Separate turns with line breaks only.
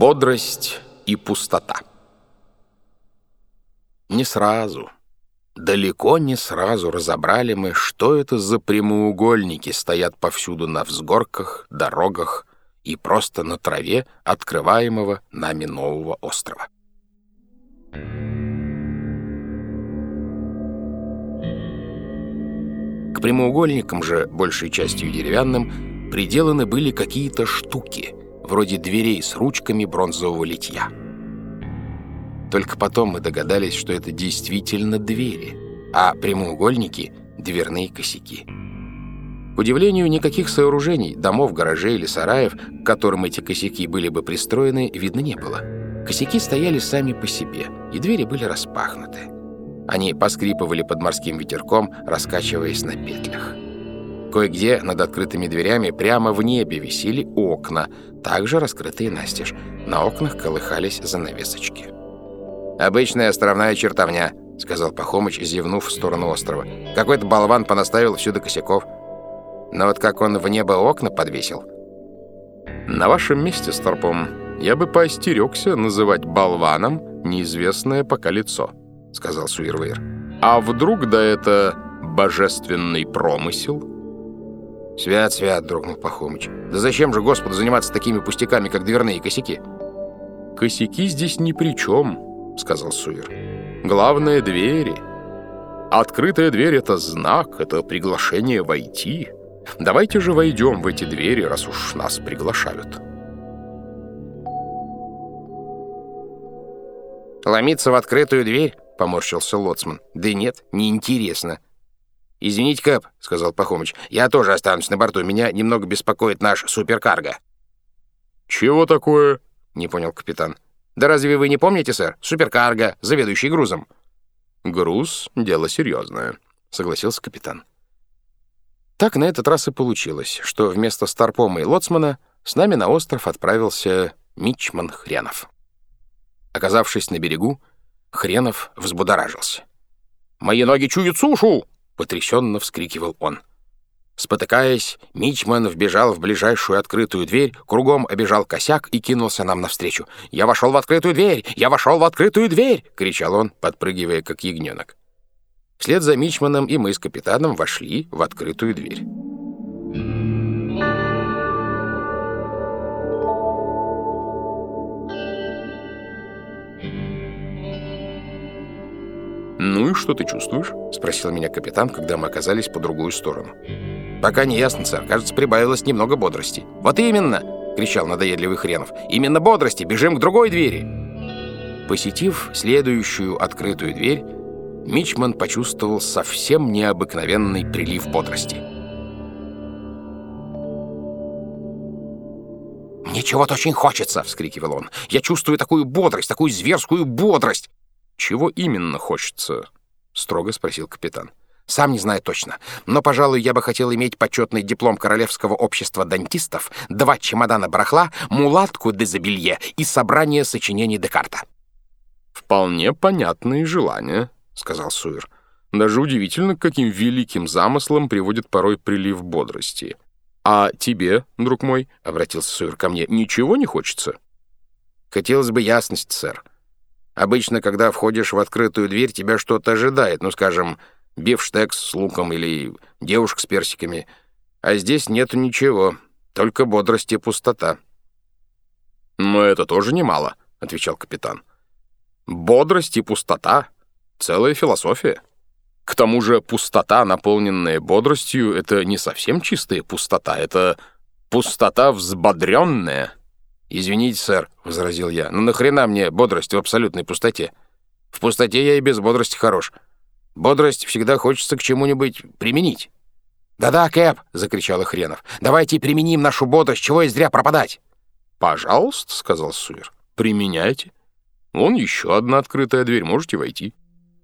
Бодрость и пустота. Не сразу, далеко не сразу разобрали мы, что это за прямоугольники стоят повсюду на взгорках, дорогах и просто на траве открываемого нами нового острова. К прямоугольникам же, большей частью деревянным, приделаны были какие-то штуки — вроде дверей с ручками бронзового литья. Только потом мы догадались, что это действительно двери, а прямоугольники — дверные косяки. К удивлению, никаких сооружений, домов, гаражей или сараев, к которым эти косяки были бы пристроены, видно не было. Косяки стояли сами по себе, и двери были распахнуты. Они поскрипывали под морским ветерком, раскачиваясь на петлях. Кое-где над открытыми дверями прямо в небе висели окна, также раскрытые настежь. На окнах колыхались занавесочки. «Обычная островная чертовня», — сказал Пахомыч, зевнув в сторону острова. «Какой-то болван понаставил всюду косяков. Но вот как он в небо окна подвесил...»
«На вашем месте, Старпом, я бы поостерегся называть болваном неизвестное пока лицо», — сказал Суирвейр. «А вдруг да это божественный промысел?»
«Свят, свят!» — дрогнул Пахомыч. «Да зачем же Господу заниматься такими пустяками, как дверные косяки?»
«Косяки здесь ни при чем», — сказал Суир. «Главное — двери. Открытая дверь — это знак, это приглашение войти. Давайте же войдем в эти двери, раз уж нас приглашают».
«Ломиться в открытую дверь?» — поморщился Лоцман. «Да нет, неинтересно». «Извините, Кэп», — сказал Пахомыч, — «я тоже останусь на борту. Меня немного беспокоит наш суперкарго».
«Чего такое?»
— не понял капитан. «Да разве вы не помните, сэр? Суперкарго, заведующий грузом».
«Груз — дело серьезное», — согласился капитан.
Так на этот раз и получилось, что вместо Старпома и Лоцмана с нами на остров отправился Мичман Хренов. Оказавшись на берегу, Хренов взбудоражился. «Мои ноги чуют сушу!» Потрясенно вскрикивал он. Спотыкаясь, Мичман вбежал в ближайшую открытую дверь, кругом обежал косяк и кинулся нам навстречу. «Я вошел в открытую дверь! Я вошел в открытую дверь!» — кричал он, подпрыгивая, как ягненок. Вслед за Мичманом и мы с капитаном вошли в открытую дверь.
«Ну и что ты чувствуешь?»
— спросил меня капитан, когда мы оказались по другую сторону. «Пока не ясно, сэр. Кажется, прибавилось немного бодрости». «Вот именно!» — кричал надоедливый Хренов. «Именно бодрости! Бежим к другой двери!» Посетив следующую открытую дверь, Мичман почувствовал совсем необыкновенный прилив бодрости. «Мне чего-то очень хочется!» — вскрикивал он. «Я чувствую такую бодрость, такую зверскую бодрость!
«Чего именно хочется?» — строго спросил капитан.
«Сам не знаю точно, но, пожалуй, я бы хотел иметь почетный диплом Королевского общества дантистов, два чемодана барахла, мулатку дезабелье и собрание сочинений Декарта».
«Вполне понятные желания», — сказал Суир. «Даже удивительно, каким великим замыслам приводит порой прилив бодрости. А тебе, друг мой, — обратился Суир ко мне, — ничего не хочется?»
«Хотелось бы ясность, сэр. Обычно, когда входишь в открытую дверь, тебя что-то ожидает, ну, скажем, бифштекс с луком или девушка с персиками. А здесь нету ничего, только бодрость и пустота.
«Но это тоже немало», — отвечал капитан. «Бодрость и пустота — целая философия. К тому же пустота, наполненная бодростью, — это не совсем чистая пустота, это пустота взбодренная».
«Извините, сэр», — возразил я, — «ну нахрена мне бодрость в абсолютной пустоте? В пустоте я и без бодрости хорош. Бодрость всегда хочется к чему-нибудь применить». «Да-да, Кэп!» — закричал Хренов. «Давайте применим нашу бодрость, чего и зря пропадать!»
«Пожалуйста», — сказал Суир, — «применяйте. Вон еще одна открытая дверь, можете войти».